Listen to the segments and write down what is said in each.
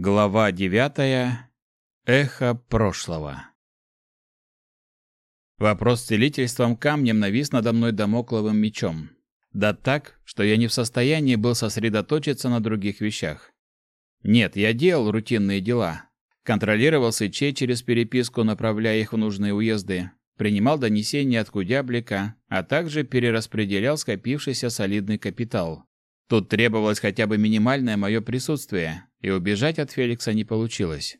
Глава девятая. Эхо прошлого. Вопрос с целительством камнем навис надо мной домокловым мечом. Да так, что я не в состоянии был сосредоточиться на других вещах. Нет, я делал рутинные дела. Контролировал сычей через переписку, направляя их в нужные уезды, принимал донесения от Кудяблика, а также перераспределял скопившийся солидный капитал. Тут требовалось хотя бы минимальное мое присутствие, и убежать от Феликса не получилось.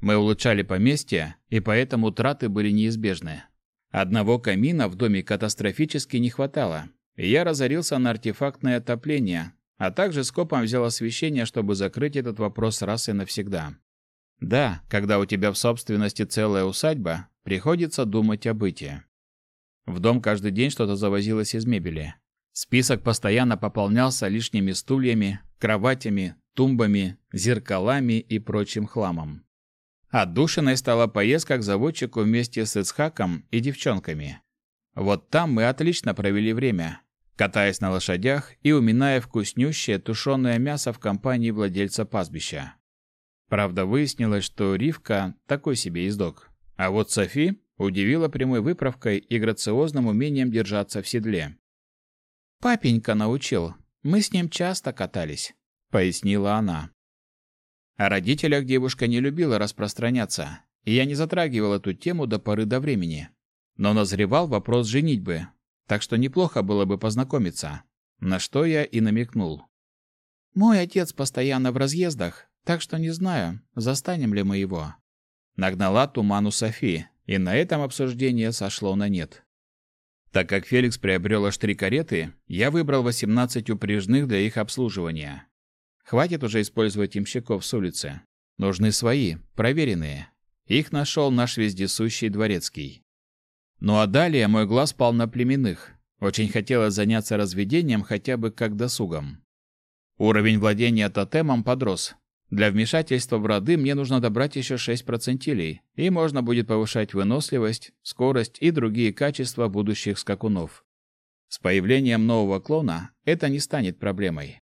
Мы улучшали поместье, и поэтому траты были неизбежны. Одного камина в доме катастрофически не хватало, и я разорился на артефактное отопление, а также скопом взял освещение, чтобы закрыть этот вопрос раз и навсегда. Да, когда у тебя в собственности целая усадьба, приходится думать о бытии. В дом каждый день что-то завозилось из мебели. Список постоянно пополнялся лишними стульями, кроватями, тумбами, зеркалами и прочим хламом. Отдушиной стала поездка к заводчику вместе с Ицхаком и девчонками. Вот там мы отлично провели время, катаясь на лошадях и уминая вкуснющее тушеное мясо в компании владельца пастбища. Правда, выяснилось, что Ривка такой себе издок. А вот Софи удивила прямой выправкой и грациозным умением держаться в седле. Папенька научил. Мы с ним часто катались, пояснила она. О родителях девушка не любила распространяться, и я не затрагивал эту тему до поры до времени. Но назревал вопрос женитьбы, так что неплохо было бы познакомиться, на что я и намекнул. Мой отец постоянно в разъездах, так что не знаю, застанем ли мы его. Нагнала туману Софи, и на этом обсуждение сошло на нет. Так как Феликс приобрел аж три кареты, я выбрал 18 упряжных для их обслуживания. Хватит уже использовать имщиков с улицы. Нужны свои, проверенные. Их нашел наш вездесущий дворецкий. Ну а далее мой глаз пал на племенных. Очень хотелось заняться разведением хотя бы как досугом. Уровень владения тотемом подрос, для вмешательства в роды мне нужно добрать еще 6 процентилей, и можно будет повышать выносливость, скорость и другие качества будущих скакунов. С появлением нового клона это не станет проблемой.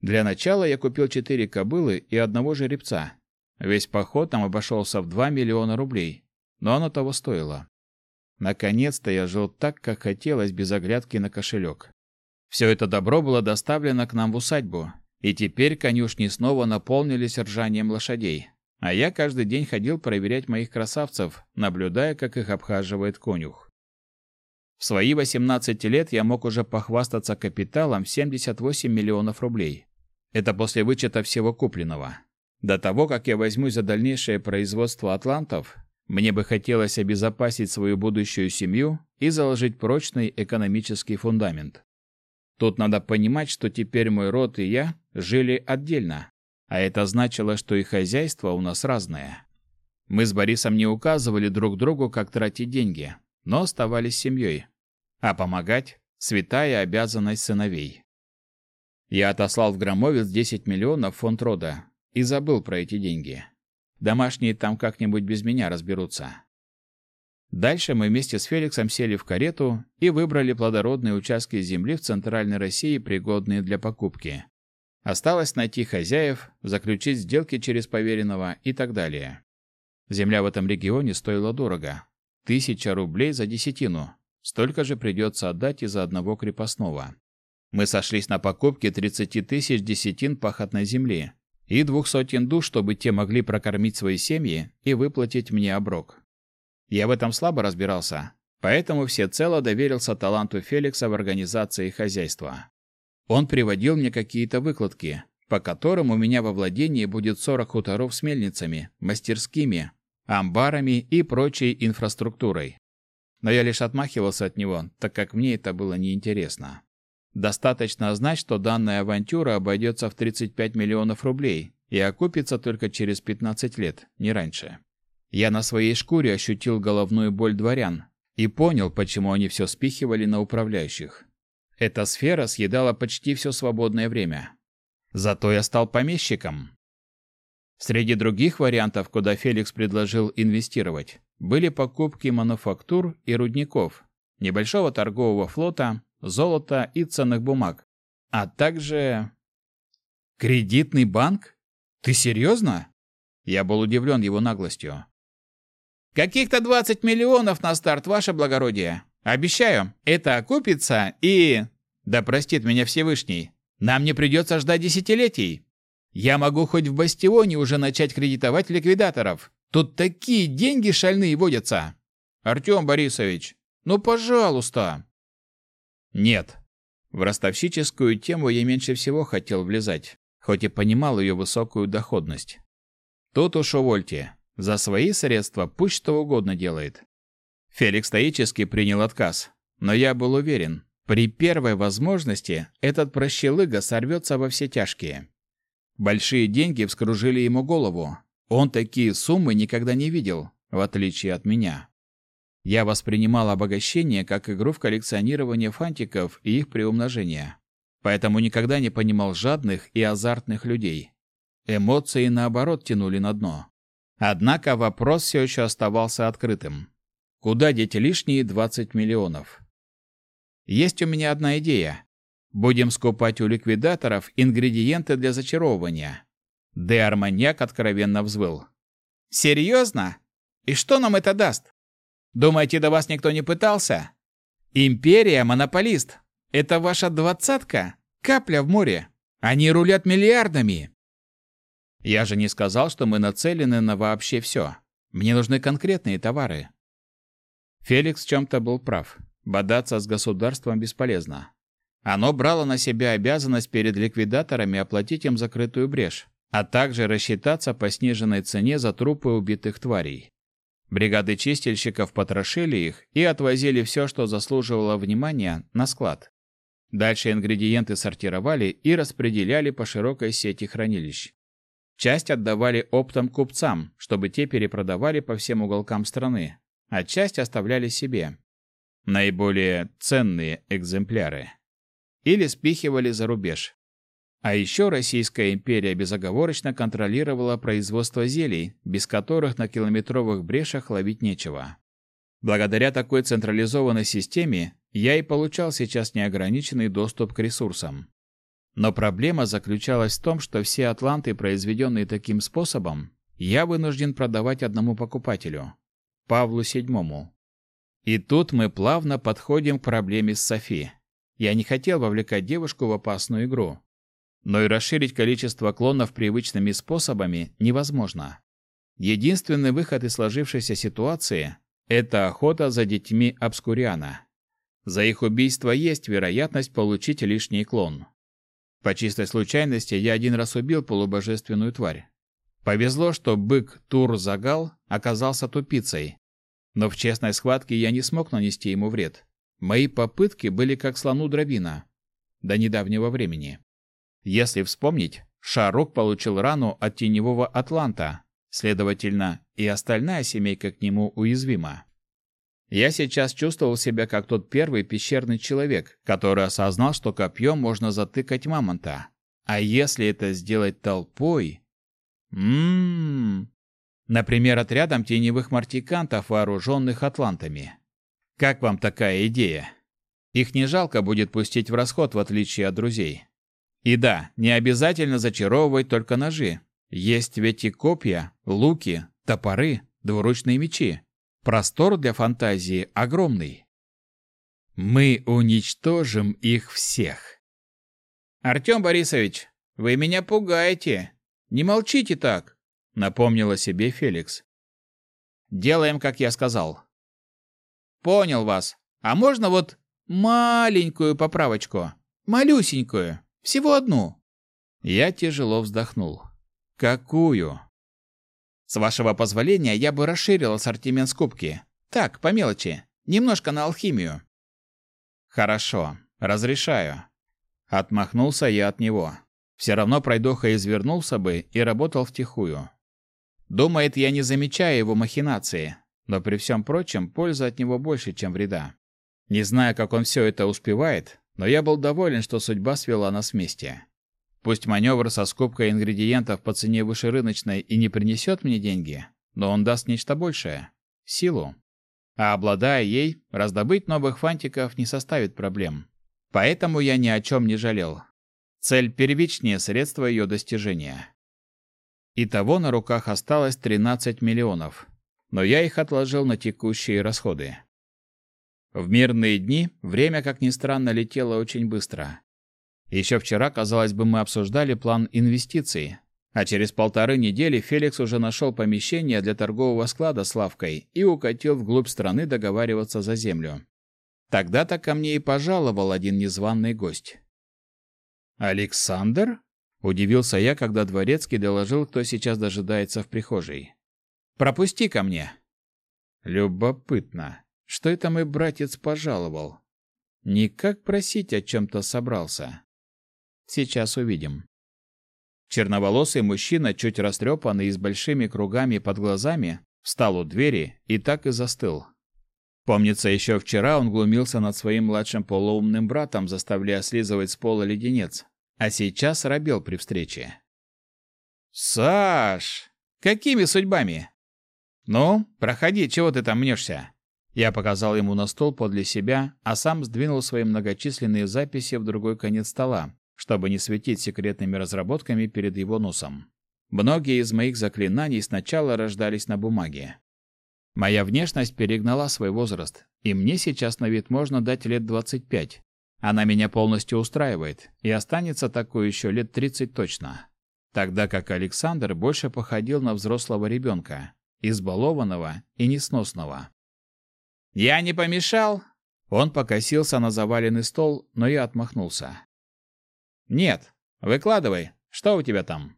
Для начала я купил 4 кобылы и одного жеребца. Весь поход там обошелся в 2 миллиона рублей, но оно того стоило. Наконец-то я жил так, как хотелось, без оглядки на кошелек. Все это добро было доставлено к нам в усадьбу, и теперь конюшни снова наполнились ржанием лошадей, а я каждый день ходил проверять моих красавцев, наблюдая, как их обхаживает конюх. В свои 18 лет я мог уже похвастаться капиталом в 78 миллионов рублей. Это после вычета всего купленного. До того, как я возьмусь за дальнейшее производство атлантов, мне бы хотелось обезопасить свою будущую семью и заложить прочный экономический фундамент. Тут надо понимать, что теперь мой род и я жили отдельно, а это значило, что и хозяйство у нас разное. Мы с Борисом не указывали друг другу, как тратить деньги, но оставались семьей. А помогать – святая обязанность сыновей. Я отослал в Громовец 10 миллионов фонд рода и забыл про эти деньги. Домашние там как-нибудь без меня разберутся. Дальше мы вместе с Феликсом сели в карету и выбрали плодородные участки земли в Центральной России, пригодные для покупки. Осталось найти хозяев, заключить сделки через поверенного и так далее. Земля в этом регионе стоила дорого. Тысяча рублей за десятину. Столько же придется отдать и за одного крепостного. Мы сошлись на покупке 30 тысяч десятин пахотной земли и двух сотен душ, чтобы те могли прокормить свои семьи и выплатить мне оброк. Я в этом слабо разбирался, поэтому всецело доверился таланту Феликса в организации хозяйства. Он приводил мне какие-то выкладки, по которым у меня во владении будет 40 хуторов с мельницами, мастерскими, амбарами и прочей инфраструктурой. Но я лишь отмахивался от него, так как мне это было неинтересно. Достаточно знать, что данная авантюра обойдется в 35 миллионов рублей и окупится только через 15 лет, не раньше. Я на своей шкуре ощутил головную боль дворян и понял, почему они все спихивали на управляющих. Эта сфера съедала почти все свободное время. Зато я стал помещиком. Среди других вариантов, куда Феликс предложил инвестировать, были покупки мануфактур и рудников, небольшого торгового флота, золота и ценных бумаг, а также... Кредитный банк? Ты серьезно? Я был удивлен его наглостью. Каких-то 20 миллионов на старт, ваше благородие. Обещаю, это окупится и... Да простит меня Всевышний. Нам не придется ждать десятилетий. Я могу хоть в бастионе уже начать кредитовать ликвидаторов. Тут такие деньги шальные водятся. Артем Борисович, ну, пожалуйста. Нет. В ростовщическую тему я меньше всего хотел влезать, хоть и понимал ее высокую доходность. Тут уж увольте. За свои средства пусть что угодно делает. Феликс стоически принял отказ, но я был уверен, при первой возможности этот прощелыга сорвется во все тяжкие. Большие деньги вскружили ему голову. Он такие суммы никогда не видел, в отличие от меня. Я воспринимал обогащение как игру в коллекционирование фантиков и их приумножение. Поэтому никогда не понимал жадных и азартных людей. Эмоции, наоборот, тянули на дно. Однако вопрос все еще оставался открытым. Куда деть лишние 20 миллионов? Есть у меня одна идея. Будем скупать у ликвидаторов ингредиенты для зачаровывания. Де Арманьяк откровенно взвыл. Серьезно? И что нам это даст? Думаете, до вас никто не пытался? Империя монополист. Это ваша двадцатка? Капля в море. Они рулят миллиардами. Я же не сказал, что мы нацелены на вообще все. Мне нужны конкретные товары. Феликс в чем-то был прав. Бодаться с государством бесполезно. Оно брало на себя обязанность перед ликвидаторами оплатить им закрытую брешь, а также рассчитаться по сниженной цене за трупы убитых тварей. Бригады чистильщиков потрошили их и отвозили все, что заслуживало внимания, на склад. Дальше ингредиенты сортировали и распределяли по широкой сети хранилищ. Часть отдавали оптом купцам, чтобы те перепродавали по всем уголкам страны, а часть оставляли себе. Наиболее ценные экземпляры. Или спихивали за рубеж. А еще Российская империя безоговорочно контролировала производство зелий, без которых на километровых брешах ловить нечего. Благодаря такой централизованной системе я и получал сейчас неограниченный доступ к ресурсам. Но проблема заключалась в том, что все атланты, произведенные таким способом, я вынужден продавать одному покупателю – Павлу VII. И тут мы плавно подходим к проблеме с Софи. Я не хотел вовлекать девушку в опасную игру. Но и расширить количество клонов привычными способами невозможно. Единственный выход из сложившейся ситуации – это охота за детьми Обскуриана. За их убийство есть вероятность получить лишний клон. По чистой случайности я один раз убил полубожественную тварь. Повезло, что бык Тур-Загал оказался тупицей. Но в честной схватке я не смог нанести ему вред. Мои попытки были как слону дробина. До недавнего времени. Если вспомнить, Шарук получил рану от теневого Атланта, следовательно, и остальная семейка к нему уязвима. Я сейчас чувствовал себя как тот первый пещерный человек, который осознал, что копьем можно затыкать мамонта. А если это сделать толпой... Ммм... Например, отрядом теневых мартикантов, вооруженных атлантами. Как вам такая идея? Их не жалко будет пустить в расход, в отличие от друзей. И да, не обязательно зачаровывать только ножи. Есть ведь и копья, луки, топоры, двуручные мечи. Простор для фантазии огромный. Мы уничтожим их всех. Артем Борисович, вы меня пугаете. Не молчите так, напомнила себе Феликс. Делаем, как я сказал. Понял вас. А можно вот маленькую поправочку? Малюсенькую. Всего одну. Я тяжело вздохнул. Какую? С вашего позволения, я бы расширил ассортимент скупки. Так, по мелочи. Немножко на алхимию. Хорошо, разрешаю. Отмахнулся я от него. Все равно пройдоха извернулся бы и работал втихую. Думает, я не замечаю его махинации, но при всем прочем польза от него больше, чем вреда. Не знаю, как он все это успевает, но я был доволен, что судьба свела нас вместе. Пусть маневр со скупкой ингредиентов по цене выше рыночной и не принесет мне деньги, но он даст нечто большее — силу. А обладая ей, раздобыть новых фантиков не составит проблем. Поэтому я ни о чем не жалел. Цель первичнее средства ее достижения. Итого на руках осталось 13 миллионов, но я их отложил на текущие расходы. В мирные дни время, как ни странно, летело очень быстро. Еще вчера, казалось бы, мы обсуждали план инвестиций, а через полторы недели Феликс уже нашел помещение для торгового склада с лавкой и укатил вглубь страны договариваться за землю. Тогда-то ко мне и пожаловал один незваный гость. «Александр?» – удивился я, когда дворецкий доложил, кто сейчас дожидается в прихожей. «Пропусти ко мне». Любопытно, что это мой братец пожаловал? Никак просить о чем-то собрался. Сейчас увидим. Черноволосый мужчина, чуть растрепанный и с большими кругами под глазами, встал у двери и так и застыл. Помнится, еще вчера он глумился над своим младшим полуумным братом, заставляя слизывать с пола леденец, а сейчас робел при встрече. «Саш, какими судьбами?» «Ну, проходи, чего ты там мнешься?» Я показал ему на стол подле себя, а сам сдвинул свои многочисленные записи в другой конец стола, чтобы не светить секретными разработками перед его носом. Многие из моих заклинаний сначала рождались на бумаге. Моя внешность перегнала свой возраст, и мне сейчас на вид можно дать лет 25. Она меня полностью устраивает, и останется такой еще лет 30 точно. Тогда как Александр больше походил на взрослого ребенка, избалованного и несносного. «Я не помешал?» Он покосился на заваленный стол, но я отмахнулся. «Нет, выкладывай. Что у тебя там?»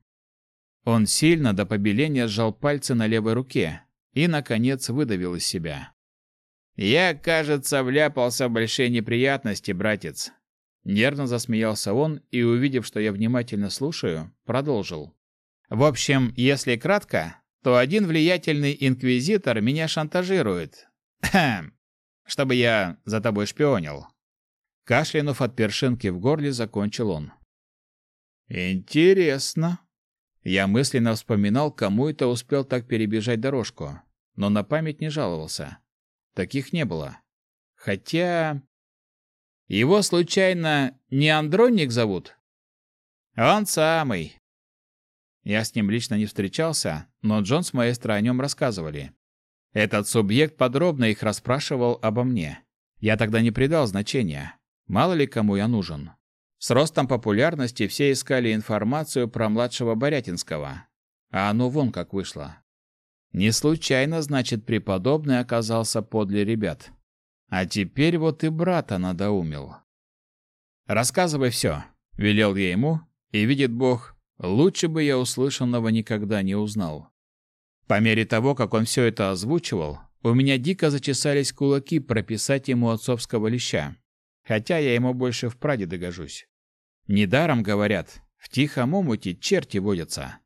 Он сильно до побеления сжал пальцы на левой руке и, наконец, выдавил из себя. «Я, кажется, вляпался в большие неприятности, братец». Нервно засмеялся он и, увидев, что я внимательно слушаю, продолжил. «В общем, если кратко, то один влиятельный инквизитор меня шантажирует. Чтобы я за тобой шпионил». Кашлянув от першинки в горле, закончил он. Интересно. Я мысленно вспоминал, кому это успел так перебежать дорожку, но на память не жаловался. Таких не было. Хотя его случайно не Андронник зовут? Он самый. Я с ним лично не встречался, но Джон с маэстро о нем рассказывали. Этот субъект подробно их расспрашивал обо мне. Я тогда не придал значения. Мало ли кому я нужен. С ростом популярности все искали информацию про младшего Борятинского. А оно вон как вышло. Не случайно, значит, преподобный оказался подле ребят. А теперь вот и брата надоумил. «Рассказывай все», — велел я ему, и, видит Бог, лучше бы я услышанного никогда не узнал. По мере того, как он все это озвучивал, у меня дико зачесались кулаки прописать ему отцовского леща, хотя я ему больше в прадеды гожусь. Недаром говорят, в тихом омуте черти водятся.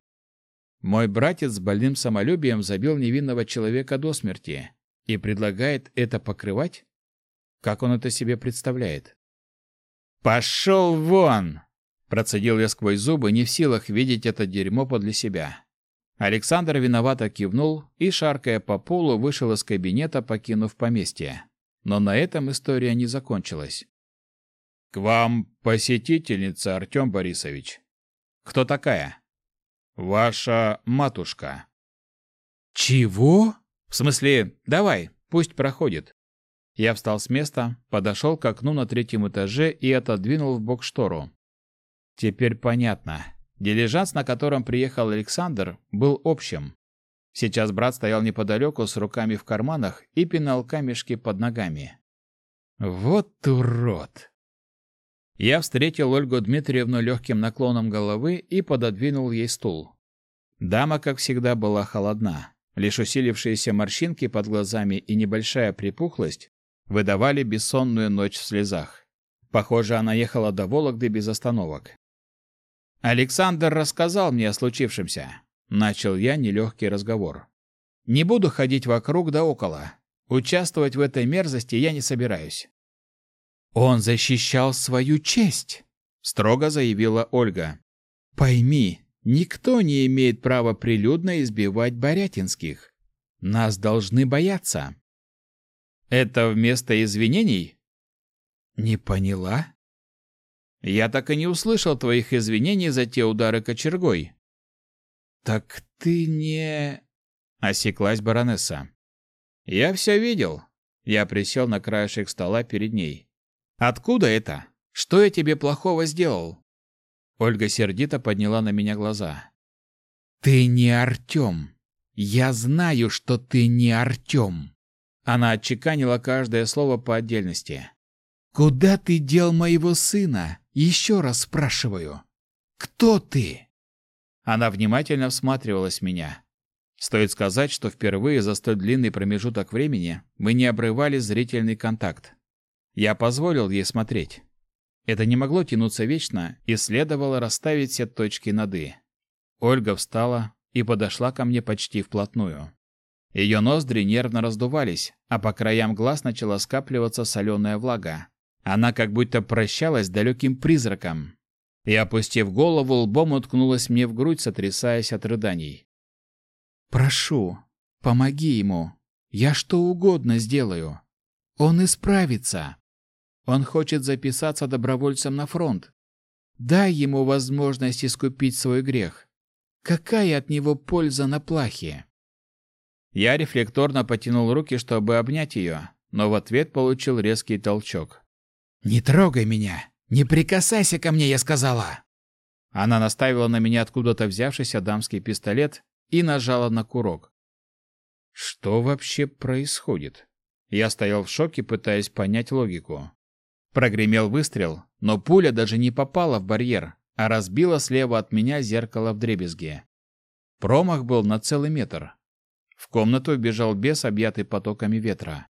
Мой братец с больным самолюбием забил невинного человека до смерти и предлагает это покрывать? Как он это себе представляет? «Пошел вон!» Процедил я сквозь зубы, не в силах видеть это дерьмо подле себя. Александр виновато кивнул и, шаркая по полу, вышел из кабинета, покинув поместье. Но на этом история не закончилась. К вам посетительница, Артем Борисович. Кто такая? Ваша матушка. Чего? В смысле, давай, пусть проходит. Я встал с места, подошел к окну на третьем этаже и отодвинул в бок штору. Теперь понятно. Дилижанс, на котором приехал Александр, был общим. Сейчас брат стоял неподалеку с руками в карманах и пинал камешки под ногами. Вот урод! Я встретил Ольгу Дмитриевну легким наклоном головы и пододвинул ей стул. Дама, как всегда, была холодна. Лишь усилившиеся морщинки под глазами и небольшая припухлость выдавали бессонную ночь в слезах. Похоже, она ехала до Вологды без остановок. Александр рассказал мне о случившемся. Начал я нелегкий разговор. Не буду ходить вокруг да около. Участвовать в этой мерзости я не собираюсь. Он защищал свою честь, строго заявила Ольга. Пойми, никто не имеет права прилюдно избивать Борятинских. Нас должны бояться. Это вместо извинений? Не поняла? Я так и не услышал твоих извинений за те удары кочергой. Так ты не осеклась баронесса. Я все видел. Я присел на краешек стола перед ней. Откуда это? Что я тебе плохого сделал? Ольга сердито подняла на меня глаза. Ты не Артем. Я знаю, что ты не Артем. Она отчеканила каждое слово по отдельности. Куда ты дел моего сына? Еще раз спрашиваю. Кто ты? Она внимательно всматривалась в меня. Стоит сказать, что впервые за столь длинный промежуток времени мы не обрывали зрительный контакт. Я позволил ей смотреть. Это не могло тянуться вечно, и следовало расставить все точки над «и». Ольга встала и подошла ко мне почти вплотную. Ее ноздри нервно раздувались, а по краям глаз начала скапливаться соленая влага. Она как будто прощалась с далеким призраком. И, опустив голову, лбом уткнулась мне в грудь, сотрясаясь от рыданий. «Прошу, помоги ему. Я что угодно сделаю. Он исправится. Он хочет записаться добровольцем на фронт. Дай ему возможность искупить свой грех. Какая от него польза на плахе?» Я рефлекторно потянул руки, чтобы обнять ее, но в ответ получил резкий толчок. «Не трогай меня! Не прикасайся ко мне, я сказала!» Она наставила на меня откуда-то взявшийся дамский пистолет и нажала на курок. Что вообще происходит? Я стоял в шоке, пытаясь понять логику. Прогремел выстрел, но пуля даже не попала в барьер, а разбила слева от меня зеркало в дребезге. Промах был на целый метр. В комнату бежал бес, объятый потоками ветра.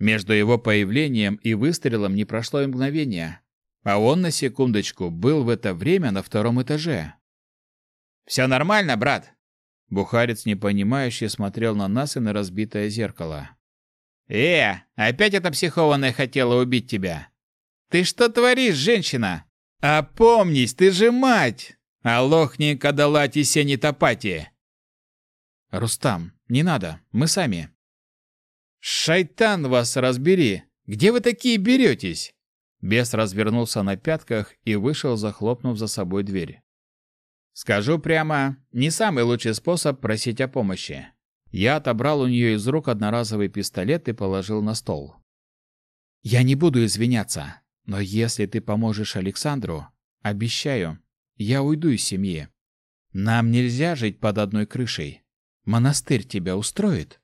Между его появлением и выстрелом не прошло и мгновение, а он на секундочку был в это время на втором этаже. «Все нормально, брат?» Бухарец непонимающе смотрел на нас и на разбитое зеркало. «Э, опять эта психованная хотела убить тебя! Ты что творишь, женщина? Опомнись, ты же мать! Алохни кадалати сени топати!» «Рустам, не надо, мы сами». «Шайтан вас разбери! Где вы такие беретесь?» Бес развернулся на пятках и вышел, захлопнув за собой дверь. Скажу прямо, не самый лучший способ просить о помощи. Я отобрал у нее из рук одноразовый пистолет и положил на стол. Я не буду извиняться, но если ты поможешь Александру, обещаю, я уйду из семьи. Нам нельзя жить под одной крышей. Монастырь тебя устроит?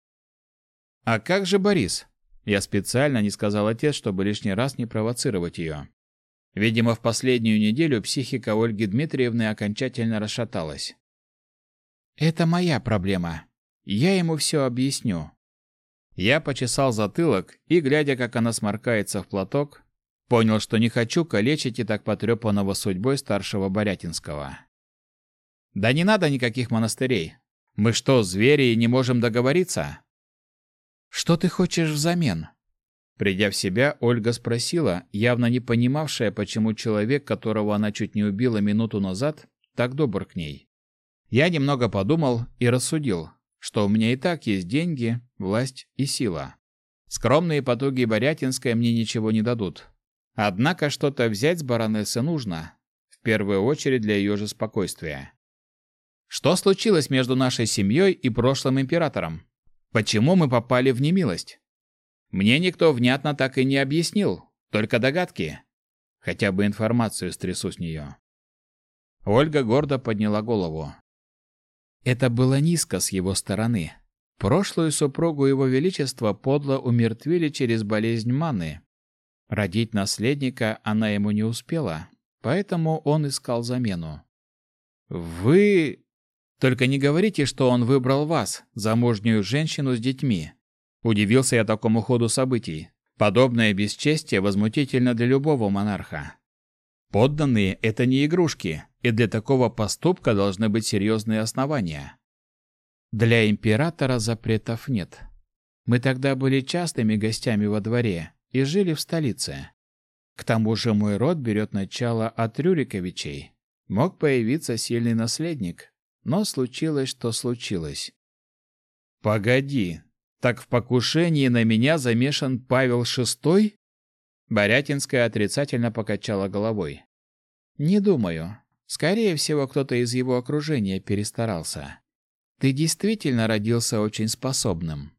А как же Борис? Я специально не сказал отец, чтобы лишний раз не провоцировать ее. Видимо, в последнюю неделю психика Ольги Дмитриевны окончательно расшаталась. «Это моя проблема. Я ему все объясню». Я почесал затылок и, глядя, как она сморкается в платок, понял, что не хочу калечить и так потрепанного судьбой старшего Борятинского. «Да не надо никаких монастырей. Мы что, звери и не можем договориться?» «Что ты хочешь взамен?» Придя в себя, Ольга спросила, явно не понимавшая, почему человек, которого она чуть не убила минуту назад, так добр к ней. Я немного подумал и рассудил, что у меня и так есть деньги, власть и сила. Скромные потуги Борятинской мне ничего не дадут. Однако что-то взять с баронессы нужно, в первую очередь для ее же спокойствия. Что случилось между нашей семьей и прошлым императором? Почему мы попали в немилость? Мне никто внятно так и не объяснил, только догадки. Хотя бы информацию стрясу с нее. Ольга гордо подняла голову. Это было низко с его стороны. Прошлую супругу его величества подло умертвили через болезнь маны. Родить наследника она ему не успела, поэтому он искал замену. Вы только не говорите, что он выбрал вас, замужнюю женщину с детьми. Удивился я такому ходу событий. Подобное бесчестие возмутительно для любого монарха. Подданные – это не игрушки, и для такого поступка должны быть серьезные основания. Для императора запретов нет. Мы тогда были частыми гостями во дворе и жили в столице. К тому же мой род берет начало от Рюриковичей. Мог появиться сильный наследник, но случилось, что случилось. Погоди, так в покушении на меня замешан Павел VI? Борятинская отрицательно покачала головой. Не думаю. Скорее всего, кто-то из его окружения перестарался. Ты действительно родился очень способным.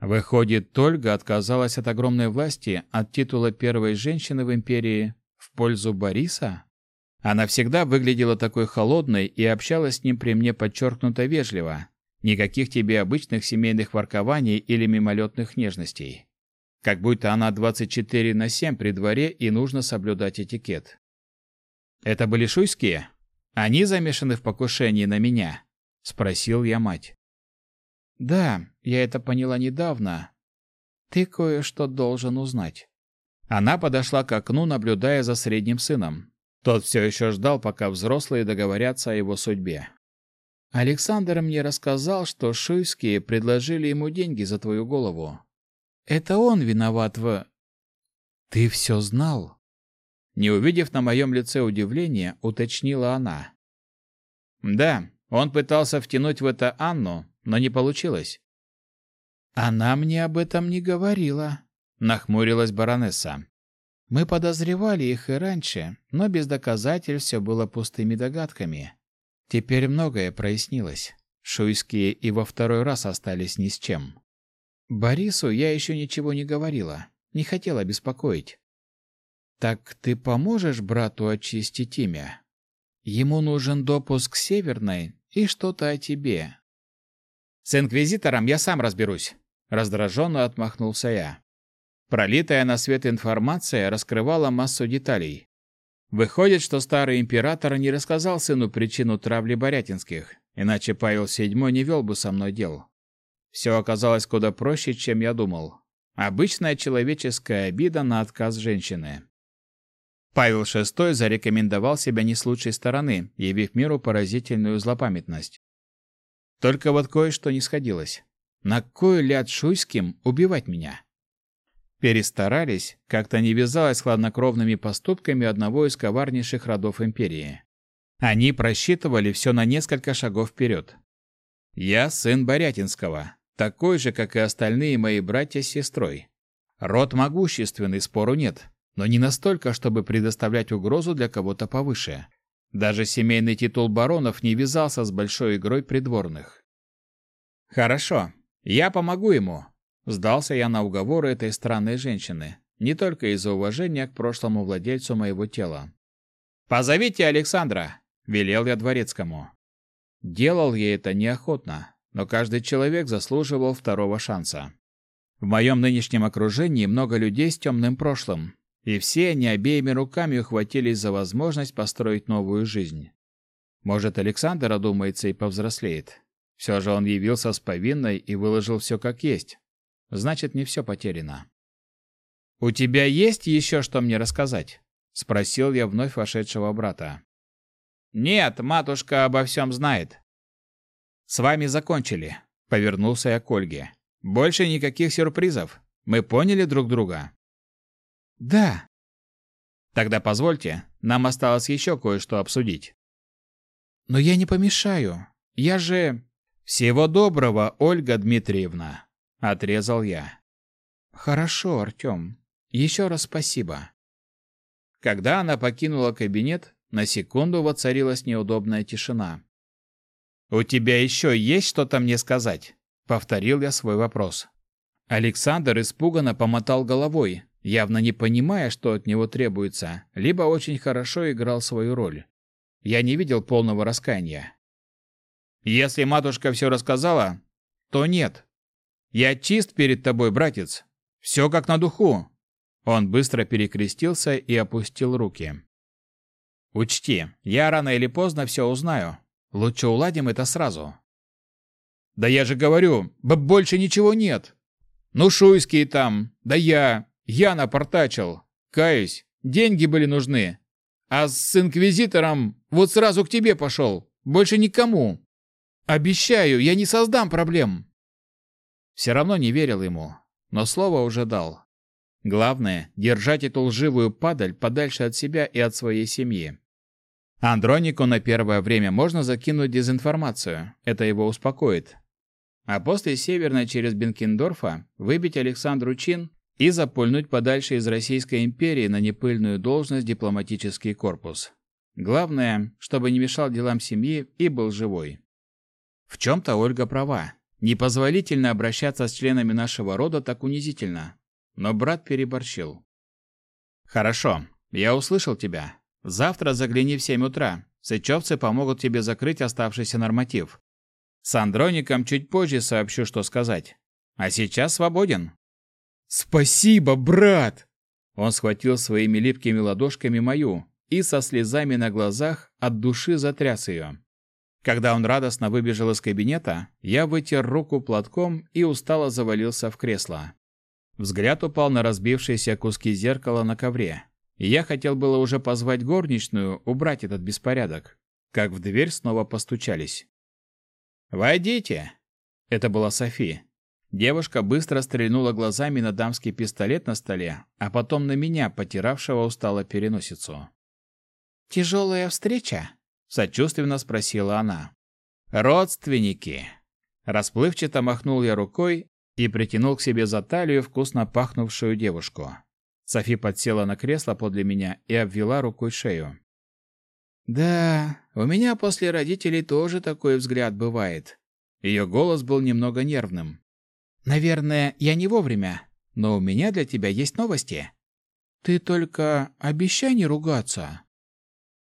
Выходит, Тольга отказалась от огромной власти, от титула первой женщины в империи в пользу Бориса? Она всегда выглядела такой холодной и общалась с ним при мне подчеркнуто вежливо. Никаких тебе обычных семейных воркований или мимолетных нежностей. Как будто она 24 на 7 при дворе и нужно соблюдать этикет. Это были шуйские? Они замешаны в покушении на меня? Спросил я мать. Да, я это поняла недавно. Ты кое-что должен узнать. Она подошла к окну, наблюдая за средним сыном. Тот все еще ждал, пока взрослые договорятся о его судьбе. Александр мне рассказал, что шуйские предложили ему деньги за твою голову. Это он виноват в... Ты все знал? Не увидев на моем лице удивления, уточнила она. Да, он пытался втянуть в это Анну, но не получилось. Она мне об этом не говорила, нахмурилась баронесса. Мы подозревали их и раньше, но без доказательств все было пустыми догадками. Теперь многое прояснилось. Шуйские и во второй раз остались ни с чем. Борису я еще ничего не говорила, не хотела беспокоить. Так ты поможешь брату очистить имя? Ему нужен допуск к Северной и что-то о тебе. С инквизитором я сам разберусь, раздраженно отмахнулся я. Пролитая на свет информация раскрывала массу деталей. Выходит, что старый император не рассказал сыну причину травли Борятинских, иначе Павел VII не вел бы со мной дел. Все оказалось куда проще, чем я думал. Обычная человеческая обида на отказ женщины. Павел VI зарекомендовал себя не с лучшей стороны, явив миру поразительную злопамятность. Только вот кое-что не сходилось. На кой ляд Шуйским убивать меня? Перестарались, как-то не вязалось с хладнокровными поступками одного из коварнейших родов империи. Они просчитывали все на несколько шагов вперед. Я сын Борятинского, такой же, как и остальные мои братья с сестрой. Род могущественный, спору нет, но не настолько, чтобы предоставлять угрозу для кого-то повыше. Даже семейный титул баронов не вязался с большой игрой придворных. Хорошо, я помогу ему. Сдался я на уговоры этой странной женщины, не только из-за уважения к прошлому владельцу моего тела. Позовите Александра, велел я дворецкому. Делал я это неохотно, но каждый человек заслуживал второго шанса. В моем нынешнем окружении много людей с темным прошлым, и все они обеими руками ухватились за возможность построить новую жизнь. Может, Александр одумается и повзрослеет. Все же он явился с повинной и выложил все как есть. Значит, не все потеряно. «У тебя есть еще что мне рассказать?» — спросил я вновь вошедшего брата. «Нет, матушка обо всем знает». «С вами закончили», — повернулся я к Ольге. «Больше никаких сюрпризов. Мы поняли друг друга?» Да. Тогда позвольте, нам осталось еще кое-что обсудить. Но я не помешаю. Я же... Всего доброго, Ольга Дмитриевна, отрезал я. Хорошо, Артем. Еще раз спасибо. Когда она покинула кабинет, на секунду воцарилась неудобная тишина. «У тебя еще есть что-то мне сказать?» — повторил я свой вопрос. Александр испуганно помотал головой, явно не понимая, что от него требуется, либо очень хорошо играл свою роль. Я не видел полного раскаяния. Если матушка все рассказала, то нет. Я чист перед тобой, братец. Все как на духу. Он быстро перекрестился и опустил руки. Учти, я рано или поздно все узнаю. Лучше уладим это сразу. Да я же говорю, больше ничего нет. Ну, шуйские там, да я, я напортачил. Каюсь, деньги были нужны. А с инквизитором вот сразу к тебе пошел. Больше никому. Обещаю, я не создам проблем. Все равно не верил ему, но слово уже дал. Главное — держать эту лживую падаль подальше от себя и от своей семьи. Андронику на первое время можно закинуть дезинформацию, это его успокоит. А после Северной через Бенкендорфа выбить Александру чин и запульнуть подальше из Российской империи на непыльную должность дипломатический корпус. Главное, чтобы не мешал делам семьи и был живой. В чем-то Ольга права. Непозволительно обращаться с членами нашего рода так унизительно. Но брат переборщил. Хорошо, я услышал тебя. Завтра загляни в семь утра. Сычевцы помогут тебе закрыть оставшийся норматив. С Андроником чуть позже сообщу, что сказать. А сейчас свободен. Спасибо, брат! Он схватил своими липкими ладошками мою и со слезами на глазах от души затряс ее. Когда он радостно выбежал из кабинета, я вытер руку платком и устало завалился в кресло. Взгляд упал на разбившиеся куски зеркала на ковре. Я хотел было уже позвать горничную убрать этот беспорядок, как в дверь снова постучались. «Войдите!» Это была Софи. Девушка быстро стрельнула глазами на дамский пистолет на столе, а потом на меня, потиравшего устало переносицу. «Тяжелая встреча?» — сочувственно спросила она. «Родственники!» Расплывчато махнул я рукой и притянул к себе за талию вкусно пахнувшую девушку. Софи подсела на кресло подле меня и обвела рукой шею. «Да, у меня после родителей тоже такой взгляд бывает». Ее голос был немного нервным. «Наверное, я не вовремя, но у меня для тебя есть новости. Ты только обещай не ругаться».